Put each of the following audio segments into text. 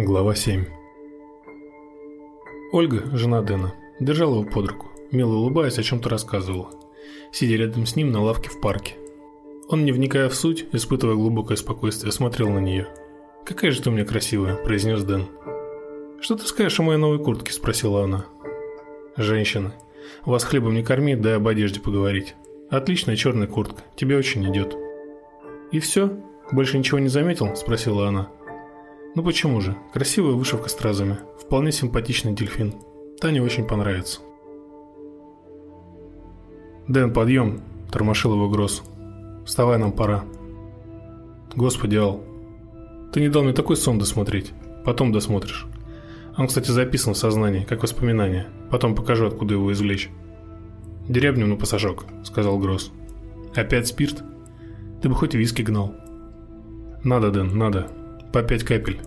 Глава 7 Ольга, жена Дэна, держала его под руку, мило улыбаясь, о чем-то рассказывала, сидя рядом с ним на лавке в парке. Он, не вникая в суть, испытывая глубокое спокойствие, смотрел на нее. «Какая же ты у меня красивая», – произнес Дэн. «Что ты скажешь о моей новой куртке?» – спросила она. «Женщина, вас хлебом не корми, дай об одежде поговорить. Отличная черная куртка, тебе очень идет». «И все? Больше ничего не заметил?» – спросила она. «Ну почему же? Красивая вышивка стразами. Вполне симпатичный дельфин. Тане очень понравится». «Дэн, подъем!» – тормошил его Гросс. «Вставай, нам пора». «Господи, Ал, ты не дал мне такой сон досмотреть. Потом досмотришь. Он, кстати, записан в сознании, как воспоминание. Потом покажу, откуда его извлечь». «Дерябнем на пассажок», – сказал Гросс. «Опять спирт? Ты бы хоть виски гнал». «Надо, Дэн, надо. По пять капель.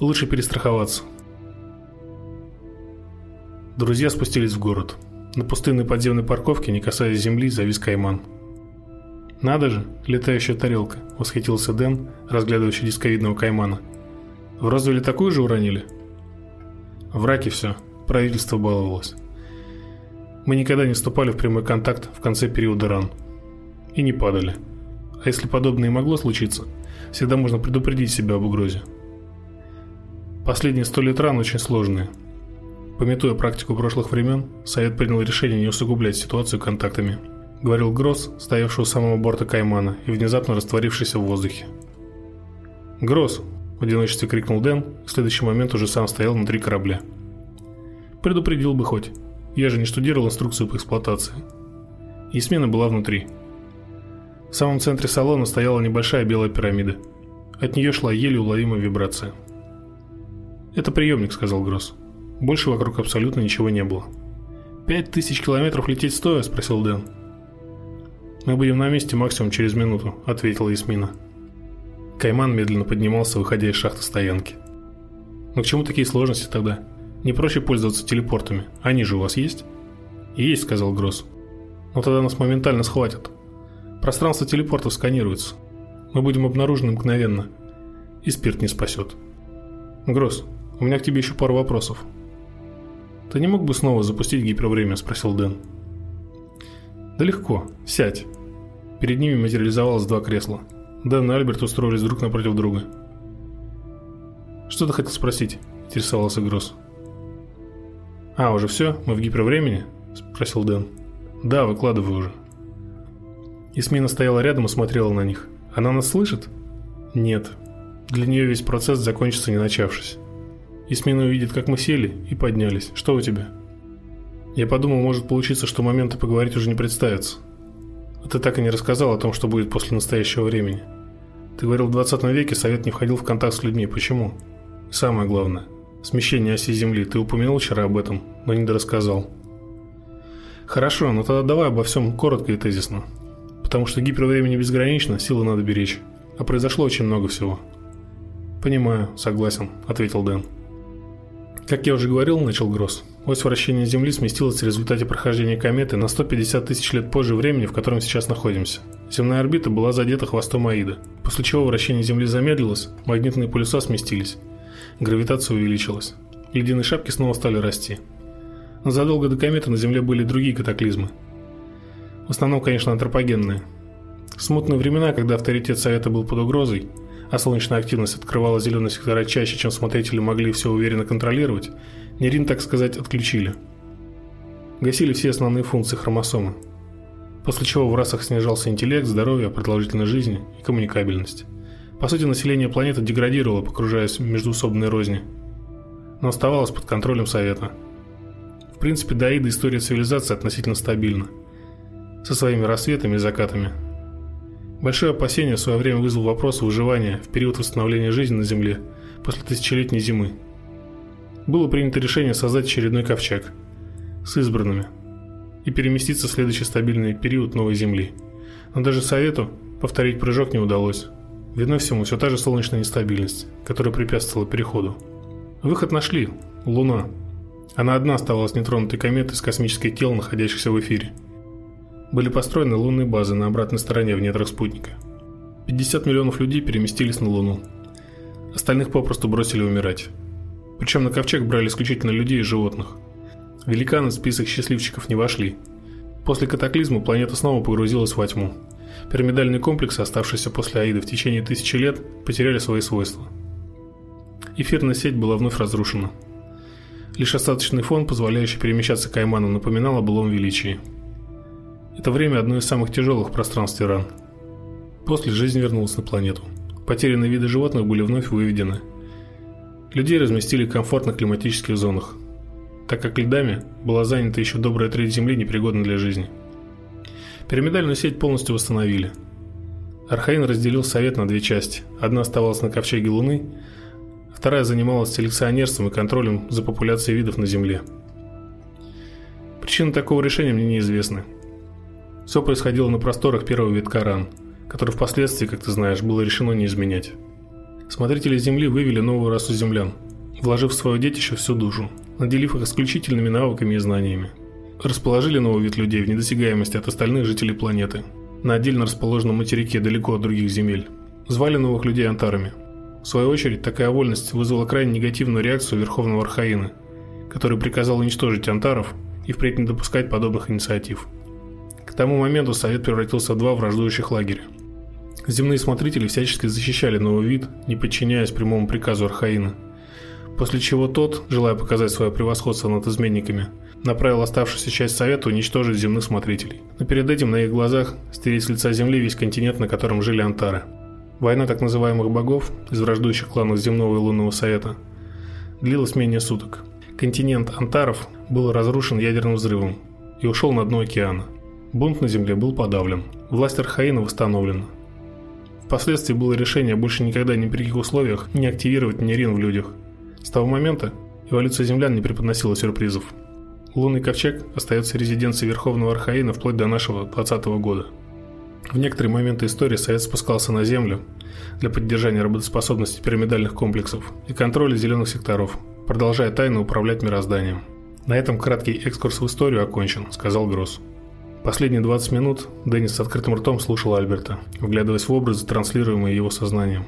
Лучше перестраховаться». Друзья спустились в город. На пустынной подземной парковке, не касаясь земли, завис кайман. «Надо же, летающая тарелка», – восхитился Дэн, разглядывающий дисковидного каймана. «В Розвилле такую же уронили?» «В раке все. Правительство баловалось. Мы никогда не вступали в прямой контакт в конце периода ран. И не падали. А если подобное и могло случиться, всегда можно предупредить себя об угрозе. Последние сто лет ран очень сложные. Пометуя практику прошлых времен, Совет принял решение не усугублять ситуацию контактами –— говорил Гросс, стоявший у самого борта Каймана и внезапно растворившийся в воздухе. «Гросс!» – в одиночестве крикнул Дэн, в следующий момент уже сам стоял внутри корабля. «Предупредил бы хоть. Я же не штудировал инструкцию по эксплуатации». Ясмина была внутри. В самом центре салона стояла небольшая белая пирамида. От нее шла еле уловимая вибрация. «Это приемник», — сказал Гросс. Больше вокруг абсолютно ничего не было. «Пять тысяч километров лететь стоя?» – спросил Дэн. «Мы будем на месте максимум через минуту», — ответила Ясмина. Кайман медленно поднимался, выходя из шахты стоянки. «Но к чему такие сложности тогда? Не проще пользоваться телепортами? Они же у вас есть?» «Есть», — сказал Гросс. «Но тогда нас моментально схватят. Пространство телепортов сканируется. Мы будем обнаружены мгновенно. И спирт не спасет. Гросс, у меня к тебе еще пару вопросов». «Ты не мог бы снова запустить гипервремя?» – спросил Дэн. «Да легко. Сядь». Перед ними материализовалось два кресла. Дэн и Альберт устроились друг напротив друга. «Что ты хотел спросить?» – интересовался Гросс. «А, уже все? Мы в гипервремени?» – спросил Дэн. «Да, выкладывай уже». Исмина стояла рядом и смотрела на них. «Она нас слышит?» «Нет. Для нее весь процесс закончится не начавшись. Исмина увидит, как мы сели и поднялись. Что у тебя?» Я подумал, может получиться, что момента поговорить уже не представится. А ты так и не рассказал о том, что будет после настоящего времени. Ты говорил, в 20 веке Совет не входил в контакт с людьми. Почему? И самое главное, смещение оси Земли. Ты упомянул вчера об этом, но не дорассказал. Хорошо, но тогда давай обо всем коротко и тезисно. Потому что гипервремени безгранично, силы надо беречь. А произошло очень много всего. «Понимаю, согласен», — ответил Дэн. «Как я уже говорил, — начал Гросс, Ось вращения Земли сместилась в результате прохождения кометы на 150 тысяч лет позже времени, в котором сейчас находимся. Земная орбита была задета хвостом Аида, после чего вращение Земли замедлилось, магнитные полюса сместились, гравитация увеличилась. Ледяные шапки снова стали расти. Но задолго до кометы на Земле были другие катаклизмы. В основном, конечно, антропогенные. Смутные времена, когда авторитет Совета был под угрозой, а солнечная активность открывала зеленые сектора чаще, чем смотрители могли все уверенно контролировать, Нерин, так сказать, отключили. Гасили все основные функции хромосомы. После чего в расах снижался интеллект, здоровье, продолжительность жизни и коммуникабельность. По сути, население планеты деградировало, погружаясь в междуусобные розни. Но оставалось под контролем Совета. В принципе, до Аида история цивилизации относительно стабильна. Со своими рассветами и закатами. Большое опасение в свое время вызвал вопрос выживания в период восстановления жизни на Земле после тысячелетней зимы – было принято решение создать очередной ковчег с избранными и переместиться в следующий стабильный период новой Земли. Но даже Совету повторить прыжок не удалось. Видно всему все та же солнечная нестабильность, которая препятствовала переходу. Выход нашли – Луна. Она одна оставалась нетронутой кометой с космической тел, находящихся в эфире. Были построены лунные базы на обратной стороне в недрах спутника. 50 миллионов людей переместились на Луну. Остальных попросту бросили умирать. Причем на ковчег брали исключительно людей и животных. Великаны в список счастливчиков не вошли. После катаклизма планета снова погрузилась во тьму. Пирамидальные комплексы, оставшиеся после Аида в течение тысячи лет, потеряли свои свойства. Эфирная сеть была вновь разрушена. Лишь остаточный фон, позволяющий перемещаться Кайману, напоминал о былом величии. Это время одно из самых тяжелых в пространстве ран. После жизнь вернулась на планету. Потерянные виды животных были вновь выведены. Людей разместили в комфортных климатических зонах, так как льдами была занята еще добрая треть Земли, непригодна для жизни. Пирамидальную сеть полностью восстановили. Архаин разделил совет на две части. Одна оставалась на ковчеге Луны, вторая занималась селекционерством и контролем за популяцией видов на Земле. Причины такого решения мне неизвестны. Все происходило на просторах первого витка ран, который впоследствии, как ты знаешь, было решено не изменять. Смотрители Земли вывели новую расу землян, вложив в свое детище всю душу, наделив их исключительными навыками и знаниями. Расположили новый вид людей в недосягаемости от остальных жителей планеты, на отдельно расположенном материке далеко от других земель. Звали новых людей антарами. В свою очередь, такая вольность вызвала крайне негативную реакцию Верховного Архаина, который приказал уничтожить антаров и впредь не допускать подобных инициатив. К тому моменту Совет превратился в два враждующих лагеря. Земные смотрители всячески защищали новый вид, не подчиняясь прямому приказу Архаина. После чего тот, желая показать свое превосходство над изменниками, направил оставшуюся часть Совета уничтожить земных смотрителей. Но перед этим на их глазах стереть с лица Земли весь континент, на котором жили антары. Война так называемых богов из враждующих кланов Земного и Лунного Совета длилась менее суток. Континент антаров был разрушен ядерным взрывом и ушел на дно океана. Бунт на Земле был подавлен, власть Архаина восстановлена. Впоследствии было решение больше никогда ни при каких условиях не активировать Нерин в людях. С того момента эволюция землян не преподносила сюрпризов. Лунный ковчег остается резиденцией Верховного Архаина вплоть до нашего 20 года. В некоторые моменты истории Совет спускался на Землю для поддержания работоспособности пирамидальных комплексов и контроля зеленых секторов, продолжая тайно управлять мирозданием. На этом краткий экскурс в историю окончен, сказал Гросс. Последние 20 минут Деннис с открытым ртом слушал Альберта, вглядываясь в образы, транслируемые его сознанием.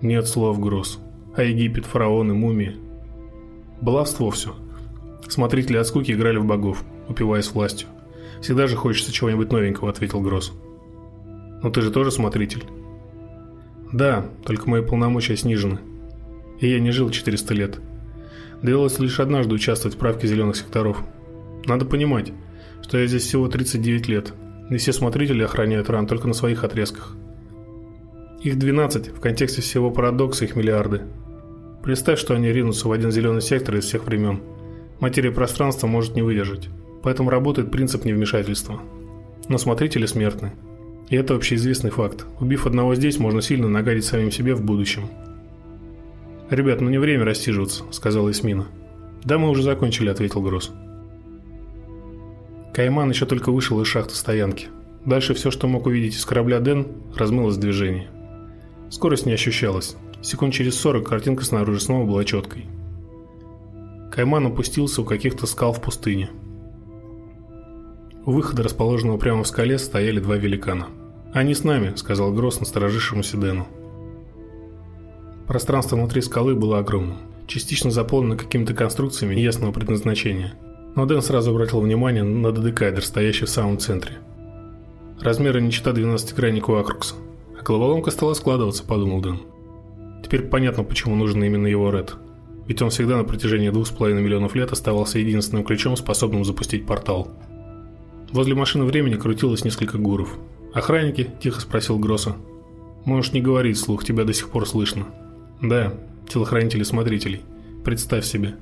Нет слов Гросс. А Египет, фараоны, мумии. Баловство все – Смотрители от скуки играли в богов, упиваясь властью. «Всегда же хочется чего-нибудь новенького», — ответил Гросс. «Но ты же тоже смотритель». «Да, только мои полномочия снижены. И я не жил 400 лет. Довелось лишь однажды участвовать в правке зеленых секторов. Надо понимать, что я здесь всего 39 лет, и все смотрители охраняют ран только на своих отрезках. Их 12, в контексте всего парадокса их миллиарды. Представь, что они ринутся в один зеленый сектор из всех времен – Материя пространства может не выдержать, поэтому работает принцип невмешательства. Но смотрители смертны. И это общеизвестный факт. Убив одного здесь, можно сильно нагадить самим себе в будущем. «Ребят, ну не время рассиживаться», — сказала Эсмина. «Да, мы уже закончили», — ответил Гросс. Кайман еще только вышел из шахты стоянки. Дальше все, что мог увидеть из корабля Дэн, размылось в движении. Скорость не ощущалась. Секунд через 40 картинка снаружи снова была четкой. Кайман опустился у каких-то скал в пустыне. У выхода, расположенного прямо в скале, стояли два великана. «Они с нами», — сказал Гросс насторожившемуся Дэну. Пространство внутри скалы было огромным, частично заполнено какими-то конструкциями неясного предназначения. Но Дэн сразу обратил внимание на додекайдер, стоящий в самом центре. Размеры не чита 12-граннику Акрукса. А головоломка стала складываться, подумал Дэн. Теперь понятно, почему нужен именно его Ред ведь он всегда на протяжении двух с половиной миллионов лет оставался единственным ключом, способным запустить портал. Возле машины времени крутилось несколько гуров. «Охранники?» – тихо спросил Гросса. «Можешь не говорить слух, тебя до сих пор слышно». «Да, телохранители смотрителей. Представь себе».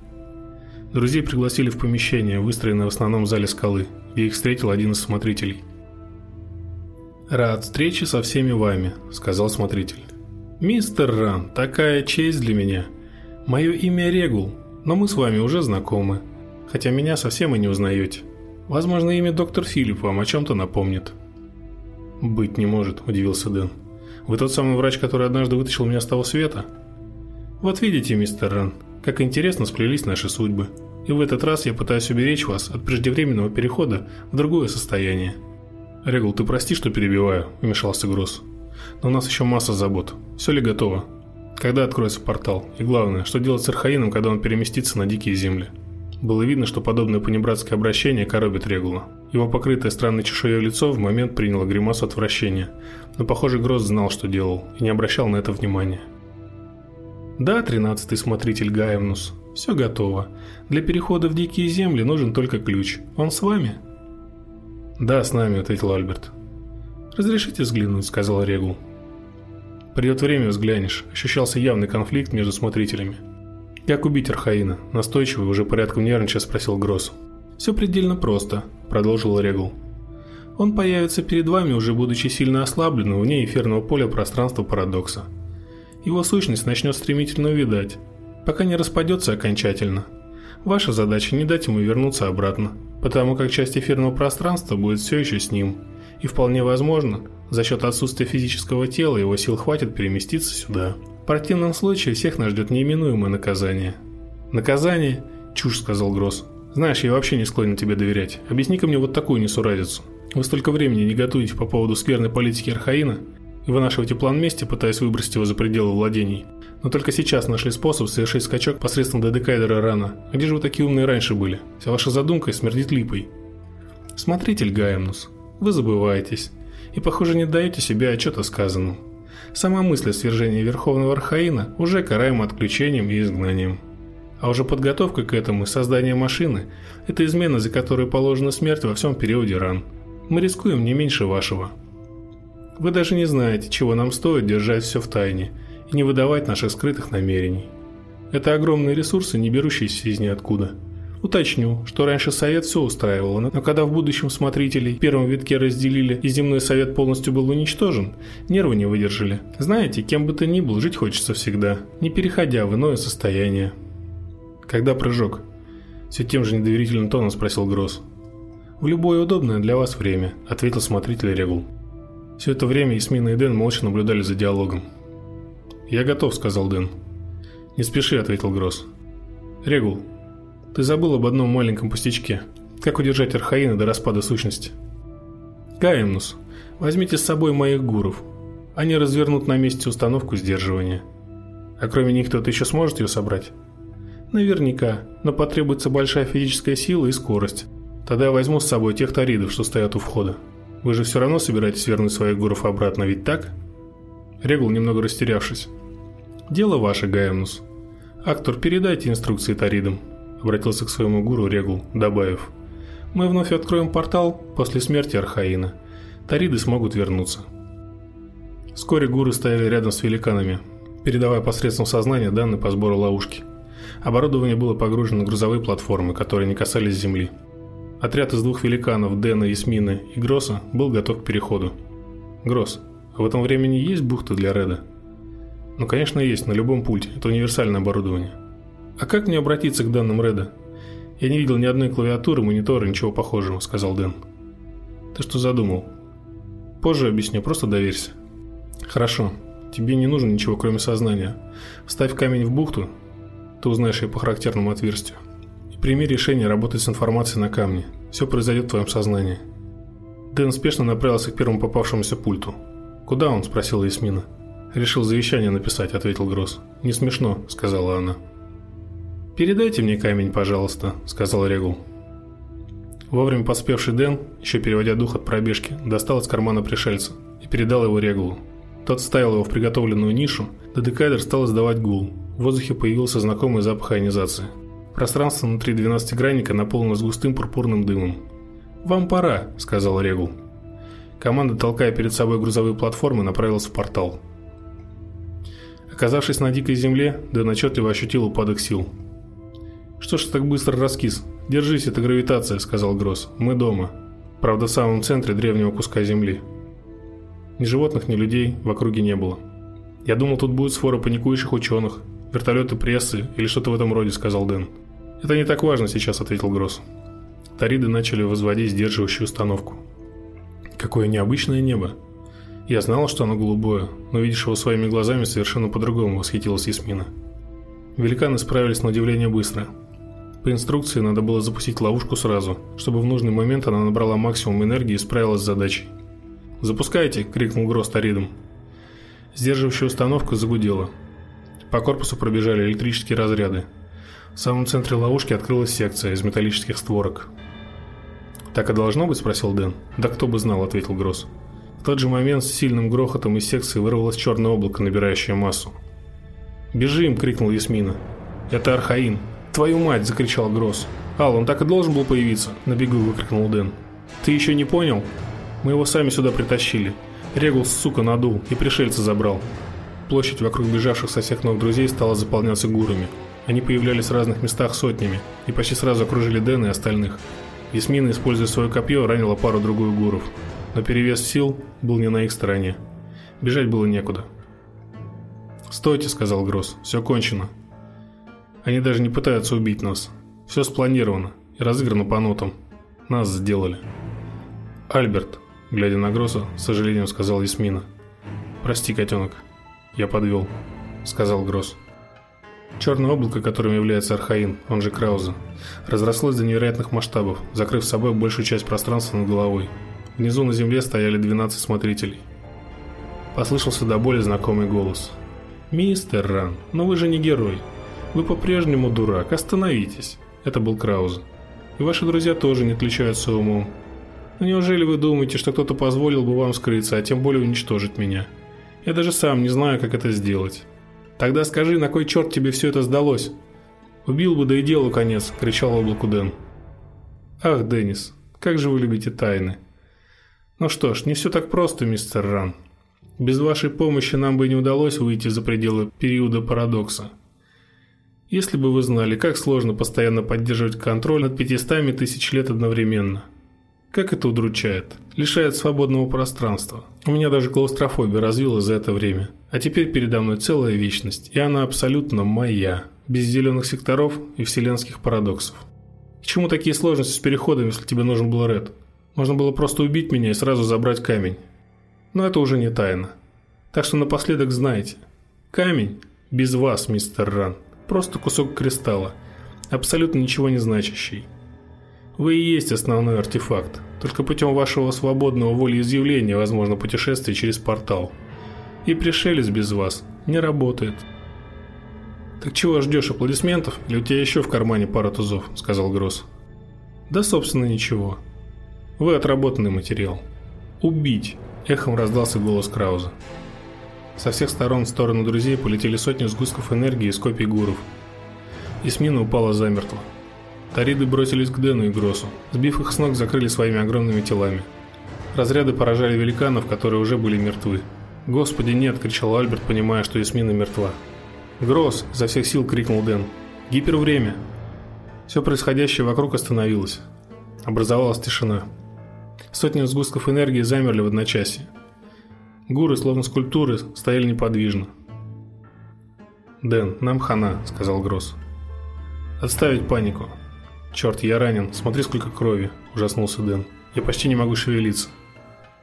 Друзей пригласили в помещение, выстроенное в основном зале скалы, где их встретил один из смотрителей. «Рад встрече со всеми вами», – сказал смотритель. «Мистер Ран, такая честь для меня – Мое имя Регул, но мы с вами уже знакомы, хотя меня совсем и не узнаете. Возможно, имя доктор Филипп вам о чем-то напомнит». «Быть не может», – удивился Дэн. «Вы тот самый врач, который однажды вытащил меня с того света?» «Вот видите, мистер Ран, как интересно сплелись наши судьбы. И в этот раз я пытаюсь уберечь вас от преждевременного перехода в другое состояние». «Регул, ты прости, что перебиваю», – вмешался Гросс. «Но у нас еще масса забот. Все ли готово?» Когда откроется портал? И главное, что делать с Архаином, когда он переместится на дикие земли? Было видно, что подобное понебратское обращение коробит Регула. Его покрытое странной чешуей лицо в момент приняло гримасу отвращения, но, похоже, Гросс знал, что делал, и не обращал на это внимания. «Да, тринадцатый смотритель Гаевнус, все готово. Для перехода в дикие земли нужен только ключ. Он с вами?» «Да, с нами», — ответил Альберт. «Разрешите взглянуть», — сказал Регул. «Придет время, взглянешь». Ощущался явный конфликт между смотрителями. «Как убить Архаина?» – настойчивый, уже порядком нервничая спросил Гросс. «Все предельно просто», – продолжил Регул. «Он появится перед вами, уже будучи сильно ослабленным вне эфирного поля пространства парадокса. Его сущность начнет стремительно увядать, пока не распадется окончательно. Ваша задача не дать ему вернуться обратно, потому как часть эфирного пространства будет все еще с ним, и вполне возможно, за счет отсутствия физического тела его сил хватит переместиться сюда. В противном случае всех нас ждет неименуемое наказание. «Наказание?» – чушь, сказал Гросс. «Знаешь, я вообще не склонен тебе доверять. Объясни-ка мне вот такую несуразицу. Вы столько времени не готовите по поводу скверной политики Архаина и вынашиваете план мести, пытаясь выбросить его за пределы владений. Но только сейчас нашли способ совершить скачок посредством дедекайдера рана. Где же вы такие умные раньше были? Вся ваша задумка смердит липой. Смотритель Гаемнус, вы забываетесь. И, похоже, не даете себе отчета сказанному. Сама мысль о свержении Верховного Архаина уже караема отключением и изгнанием. А уже подготовка к этому и создание машины – это измена, за которую положена смерть во всем периоде ран. Мы рискуем не меньше вашего. Вы даже не знаете, чего нам стоит держать все в тайне и не выдавать наших скрытых намерений. Это огромные ресурсы, не берущиеся из ниоткуда – Уточню, что раньше совет все устраивало, но когда в будущем смотрителей в первом витке разделили и земной совет полностью был уничтожен, нервы не выдержали. Знаете, кем бы ты ни был, жить хочется всегда, не переходя в иное состояние. Когда прыжок? Все тем же недоверительным тоном спросил Гросс. «В любое удобное для вас время», – ответил смотритель Регул. Все это время Ясмина и Дэн молча наблюдали за диалогом. «Я готов», – сказал Дэн. «Не спеши», – ответил Гросс. «Регул, ты забыл об одном маленьком пустячке. Как удержать Архаина до распада сущности? Гаимнус, возьмите с собой моих гуров. Они развернут на месте установку сдерживания. А кроме них кто-то еще сможет ее собрать? Наверняка, но потребуется большая физическая сила и скорость. Тогда я возьму с собой тех таридов, что стоят у входа. Вы же все равно собираетесь вернуть своих гуров обратно, ведь так? Регул, немного растерявшись. Дело ваше, Гаемнус. Актор, передайте инструкции таридам обратился к своему гуру Регул, добавив. «Мы вновь откроем портал после смерти Архаина. Тариды смогут вернуться». Вскоре гуры стояли рядом с великанами, передавая посредством сознания данные по сбору ловушки. Оборудование было погружено на грузовые платформы, которые не касались земли. Отряд из двух великанов, Дэна, Исмины и Гросса, был готов к переходу. «Гросс, а в этом времени есть бухта для Реда?» «Ну, конечно, есть, на любом пульте. Это универсальное оборудование». «А как мне обратиться к данным Реда?» «Я не видел ни одной клавиатуры, монитора, ничего похожего», — сказал Дэн. «Ты что задумал?» «Позже объясню, просто доверься». «Хорошо. Тебе не нужно ничего, кроме сознания. Вставь камень в бухту, ты узнаешь ее по характерному отверстию. Прими решение работать с информацией на камне. Все произойдет в твоем сознании». Дэн спешно направился к первому попавшемуся пульту. «Куда он?» – спросила Ясмина. «Решил завещание написать», – ответил Гросс. «Не смешно», – сказала она. «Передайте мне камень, пожалуйста», — сказал Регул. Вовремя поспевший Дэн, еще переводя дух от пробежки, достал из кармана пришельца и передал его Регулу. Тот вставил его в приготовленную нишу, дедекайдер стал издавать гул. В воздухе появился знакомый запах ионизации. Пространство внутри двенадцатигранника наполнилось густым пурпурным дымом. «Вам пора», — сказал Регул. Команда, толкая перед собой грузовые платформы, направилась в портал. Оказавшись на дикой земле, Дэн отчетливо ощутил упадок сил — «Что ж так быстро раскис? Держись, это гравитация», — сказал Гросс. «Мы дома. Правда, в самом центре древнего куска земли». Ни животных, ни людей в округе не было. «Я думал, тут будет сфора паникующих ученых, вертолеты прессы или что-то в этом роде», — сказал Дэн. «Это не так важно сейчас», — ответил Гросс. Тариды начали возводить сдерживающую установку. «Какое необычное небо!» «Я знала, что оно голубое, но видишь его своими глазами совершенно по-другому», — восхитилась Ясмина. Великаны справились на удивление быстро — по инструкции надо было запустить ловушку сразу, чтобы в нужный момент она набрала максимум энергии и справилась с задачей. «Запускайте!» – крикнул Грост Аридом. Сдерживающая установка загудела. По корпусу пробежали электрические разряды. В самом центре ловушки открылась секция из металлических створок. «Так и должно быть?» – спросил Дэн. «Да кто бы знал», – ответил Гросс. В тот же момент с сильным грохотом из секции вырвалось черное облако, набирающее массу. «Бежим!» – крикнул Ясмина. «Это Архаин!» «Твою мать!» – закричал Гросс. «Ал, он так и должен был появиться!» – на бегу выкрикнул Дэн. «Ты еще не понял? Мы его сами сюда притащили. Регул, сука, надул и пришельца забрал». Площадь вокруг бежавших со всех ног друзей стала заполняться гурами. Они появлялись в разных местах сотнями и почти сразу окружили Дэна и остальных. Ясмина, используя свое копье, ранила пару-другую гуров – но перевес сил был не на их стороне. Бежать было некуда. «Стойте», — сказал Гросс, — «все кончено. Они даже не пытаются убить нас. Все спланировано и разыграно по нотам. Нас сделали». «Альберт», — глядя на Гросса, с сожалением сказал Ясмина. «Прости, котенок, я подвел», — сказал Гросс. Черное облако, которым является Архаин, он же Крауза, разрослось до невероятных масштабов, закрыв собой большую часть пространства над головой. Внизу на земле стояли 12 смотрителей. Послышался до боли знакомый голос. «Мистер Ран, но вы же не герой. Вы по-прежнему дурак, остановитесь». Это был Крауза. «И ваши друзья тоже не отличаются умом. Но неужели вы думаете, что кто-то позволил бы вам скрыться, а тем более уничтожить меня? Я даже сам не знаю, как это сделать. Тогда скажи, на кой черт тебе все это сдалось?» «Убил бы, да и делу конец», – кричал облаку Дэн. «Ах, Деннис, как же вы любите тайны!» Ну что ж, не все так просто, мистер Ран. Без вашей помощи нам бы не удалось выйти за пределы периода парадокса. Если бы вы знали, как сложно постоянно поддерживать контроль над 500 тысяч лет одновременно. Как это удручает. Лишает свободного пространства. У меня даже клаустрофобия развилась за это время. А теперь передо мной целая вечность, и она абсолютно моя. Без зеленых секторов и вселенских парадоксов. К чему такие сложности с переходом, если тебе нужен был Ред? Можно было просто убить меня и сразу забрать камень. Но это уже не тайна. Так что напоследок знайте. Камень без вас, мистер Ран. Просто кусок кристалла. Абсолютно ничего не значащий. Вы и есть основной артефакт. Только путем вашего свободного волеизъявления возможно путешествие через портал. И пришелец без вас не работает. «Так чего ждешь, аплодисментов? Или у тебя еще в кармане пара тузов?» – сказал Гросс. «Да, собственно, ничего. Вы отработанный материал. Убить! Эхом раздался голос Крауза. Со всех сторон в сторону друзей полетели сотни сгустков энергии из копий гуров. Исмина упала замертво. Тариды бросились к Дэну и Гросу. Сбив их с ног, закрыли своими огромными телами. Разряды поражали великанов, которые уже были мертвы. «Господи, нет!» – кричал Альберт, понимая, что Ясмина мертва. «Гросс!» – изо всех сил крикнул Дэн. «Гипервремя!» Все происходящее вокруг остановилось. Образовалась тишина. Сотни сгустков энергии замерли в одночасье. Гуры, словно скульптуры, стояли неподвижно. «Дэн, нам хана», — сказал Гросс. «Отставить панику». «Черт, я ранен. Смотри, сколько крови», — ужаснулся Дэн. «Я почти не могу шевелиться.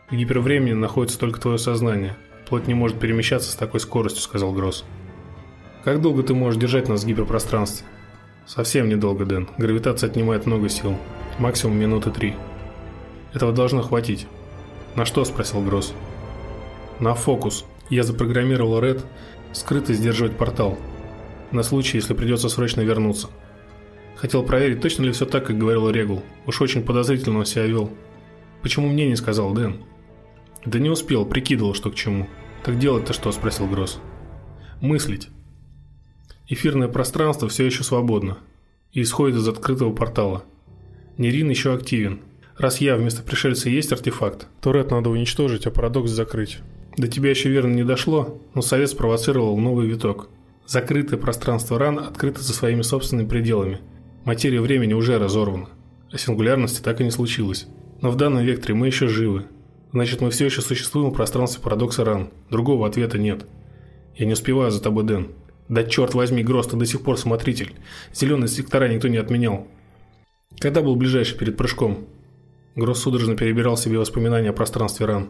В гипервремени находится только твое сознание. Плоть не может перемещаться с такой скоростью», — сказал Гросс. «Как долго ты можешь держать нас в гиперпространстве?» «Совсем недолго, Дэн. Гравитация отнимает много сил. Максимум минуты три». Этого должно хватить. На что? спросил Гросс. На фокус. Я запрограммировал Ред скрыто сдерживать портал. На случай, если придется срочно вернуться. Хотел проверить, точно ли все так, как говорил Регул. Уж очень подозрительно он себя вел. Почему мне не сказал Дэн? Да не успел, прикидывал, что к чему. Так делать-то что? спросил Гросс. Мыслить. Эфирное пространство все еще свободно и исходит из открытого портала. Нерин еще активен, Раз я вместо пришельца есть артефакт, то Ред надо уничтожить, а парадокс закрыть. До тебя еще верно не дошло, но совет спровоцировал новый виток. Закрытое пространство ран открыто за своими собственными пределами. Материя времени уже разорвана. А сингулярности так и не случилось. Но в данном векторе мы еще живы. Значит, мы все еще существуем в пространстве парадокса ран. Другого ответа нет. Я не успеваю за тобой, Дэн. Да черт возьми, Гросс, ты до сих пор смотритель. Зеленые сектора никто не отменял. Когда был ближайший перед прыжком? Гросс судорожно перебирал себе воспоминания о пространстве ран.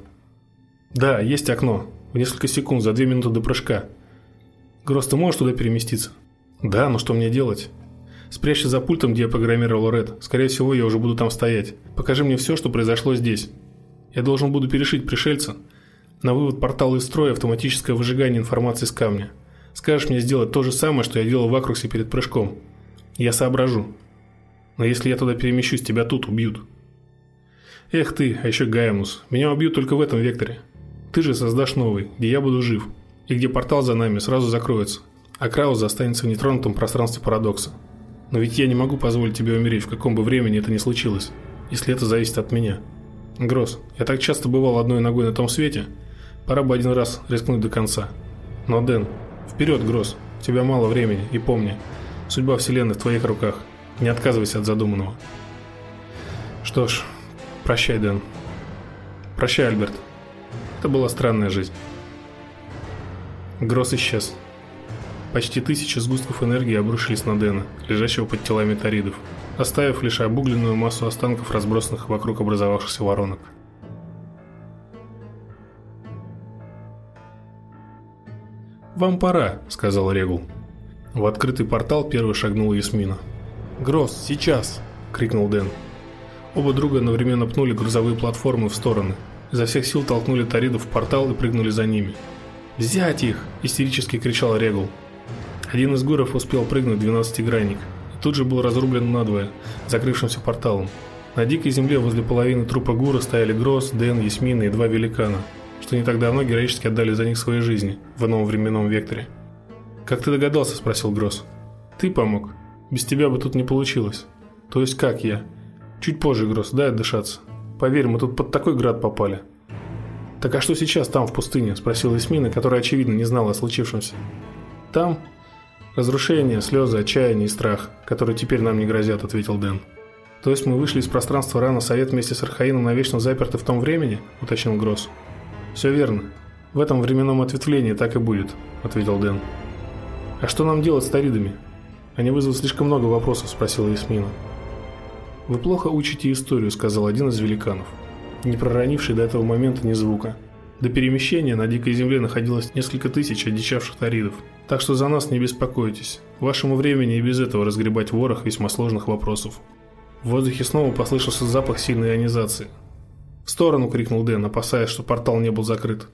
«Да, есть окно. В несколько секунд, за две минуты до прыжка. Гросс, ты можешь туда переместиться?» «Да, но что мне делать?» «Спрячься за пультом, где я программировал Ред. Скорее всего, я уже буду там стоять. Покажи мне все, что произошло здесь. Я должен буду перешить пришельца. На вывод портала из строя автоматическое выжигание информации с камня. Скажешь мне сделать то же самое, что я делал в Акруксе перед прыжком. Я соображу. Но если я туда перемещусь, тебя тут убьют. Эх ты, а еще Гаймус. Меня убьют только в этом векторе. Ты же создашь новый, где я буду жив. И где портал за нами сразу закроется. А Крауза останется в нетронутом пространстве парадокса. Но ведь я не могу позволить тебе умереть, в каком бы времени это ни случилось, если это зависит от меня. Гросс, я так часто бывал одной ногой на том свете, пора бы один раз рискнуть до конца. Но, Дэн, вперед, Гросс, у тебя мало времени, и помни, судьба Вселенной в твоих руках. Не отказывайся от задуманного. Что ж, прощай, Дэн. Прощай, Альберт. Это была странная жизнь. Гросс исчез. Почти тысяча сгустков энергии обрушились на Дэна, лежащего под телами таридов, оставив лишь обугленную массу останков, разбросанных вокруг образовавшихся воронок. «Вам пора», — сказал Регул. В открытый портал первый шагнула Ясмина. «Гросс, сейчас!» — крикнул Дэн. Оба друга одновременно пнули грузовые платформы в стороны. Изо всех сил толкнули Таридов в портал и прыгнули за ними. «Взять их!» – истерически кричал Регул. Один из гуров успел прыгнуть двенадцатигранник и тут же был разрублен надвое, закрывшимся порталом. На дикой земле возле половины трупа гура стояли Гросс, Дэн, Ясмина и два великана, что не так давно героически отдали за них свои жизни в новом временном векторе. «Как ты догадался?» – спросил Гросс. «Ты помог. Без тебя бы тут не получилось». «То есть как я?» «Чуть позже, Гросс, дай отдышаться. Поверь, мы тут под такой град попали». «Так а что сейчас там, в пустыне?» – спросила Эсмина, которая, очевидно, не знала о случившемся. «Там «Разрушение, слезы, отчаяние и страх, которые теперь нам не грозят», — ответил Дэн. «То есть мы вышли из пространства рано Совет вместе с Архаином навечно заперты в том времени?» — уточнил Гросс. «Все верно. В этом временном ответвлении так и будет», — ответил Дэн. «А что нам делать с Таридами?» «Они вызовут слишком много вопросов», — спросила Ясмина. «Вы плохо учите историю», — сказал один из великанов, не проронивший до этого момента ни звука. До перемещения на Дикой Земле находилось несколько тысяч одичавших таридов. Так что за нас не беспокойтесь. Вашему времени и без этого разгребать ворох весьма сложных вопросов. В воздухе снова послышался запах сильной ионизации. «В сторону!» – крикнул Дэн, опасаясь, что портал не был закрыт.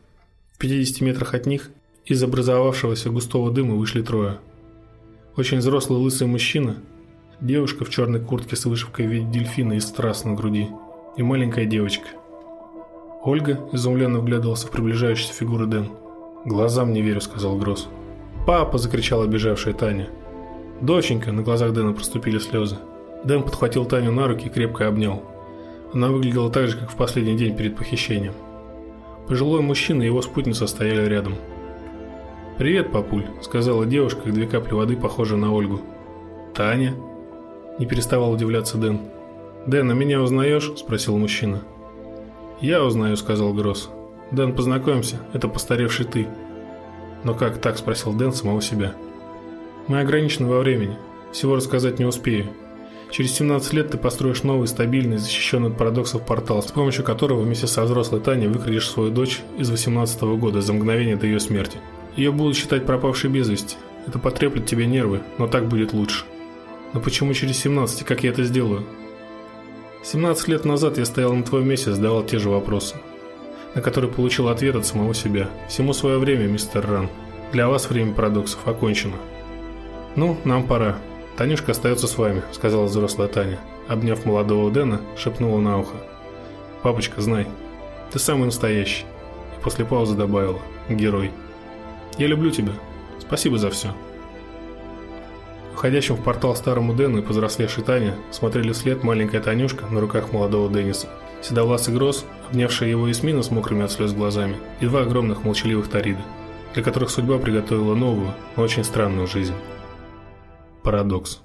В 50 метрах от них из образовавшегося густого дыма вышли трое. Очень взрослый лысый мужчина, девушка в черной куртке с вышивкой в виде дельфина из страз на груди и маленькая девочка. Ольга изумленно вглядывался в приближающуюся фигуру Дэн. «Глазам не верю», – сказал Гросс. «Папа!» – закричала бежавшая Таня. «Доченька!» – на глазах Дэна проступили слезы. Дэн подхватил Таню на руки и крепко обнял. Она выглядела так же, как в последний день перед похищением. Пожилой мужчина и его спутница стояли рядом. «Привет, папуль», – сказала девушка, как две капли воды, похожие на Ольгу. «Таня?» – не переставал удивляться Дэн. «Дэн, а меня узнаешь?» – спросил мужчина. «Я узнаю», – сказал Гросс. «Дэн, познакомься, это постаревший ты». «Но как так?» – спросил Дэн самого себя. «Мы ограничены во времени. Всего рассказать не успею. Через 17 лет ты построишь новый, стабильный, защищенный от парадоксов портал, с помощью которого вместе со взрослой Таней выкрадешь свою дочь из 18 -го года за мгновение до ее смерти. Ее будут считать пропавшей без вести. Это потреплет тебе нервы, но так будет лучше. Но почему через 17, как я это сделаю? 17 лет назад я стоял на твоем месте и задавал те же вопросы на который получил ответ от самого себя. Всему свое время, мистер Ран. Для вас время парадоксов окончено. Ну, нам пора. Танюшка остается с вами, сказала взрослая Таня. Обняв молодого Дэна, шепнула на ухо. Папочка, знай, ты самый настоящий. И после паузы добавила. Герой. Я люблю тебя. Спасибо за все. Уходящим в портал старому Дэну и повзрослевшей Тане смотрели вслед маленькая Танюшка на руках молодого Денниса. Седовласый Гроз, обнявшая его Эсмина с мокрыми от слез глазами, и два огромных молчаливых Тарида, для которых судьба приготовила новую, но очень странную жизнь. Парадокс.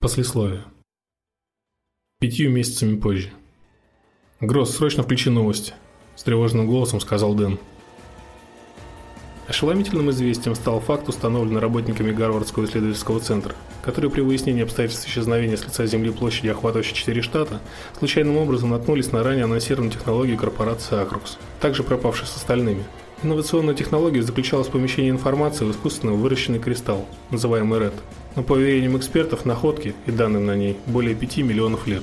Послесловие. Пятью месяцами позже. «Гросс, срочно включи новости», – с тревожным голосом сказал Дэн. Ошеломительным известием стал факт, установленный работниками Гарвардского исследовательского центра, которые при выяснении обстоятельств исчезновения с лица Земли площади, охватывающей 4 штата, случайным образом наткнулись на ранее анонсированную технологию корпорации Акрукс, также пропавшей с остальными. Инновационная технология заключалась в помещении информации в искусственно выращенный кристалл, называемый RED. Но по уверениям экспертов, находки и данным на ней более 5 миллионов лет.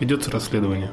Ведется расследование.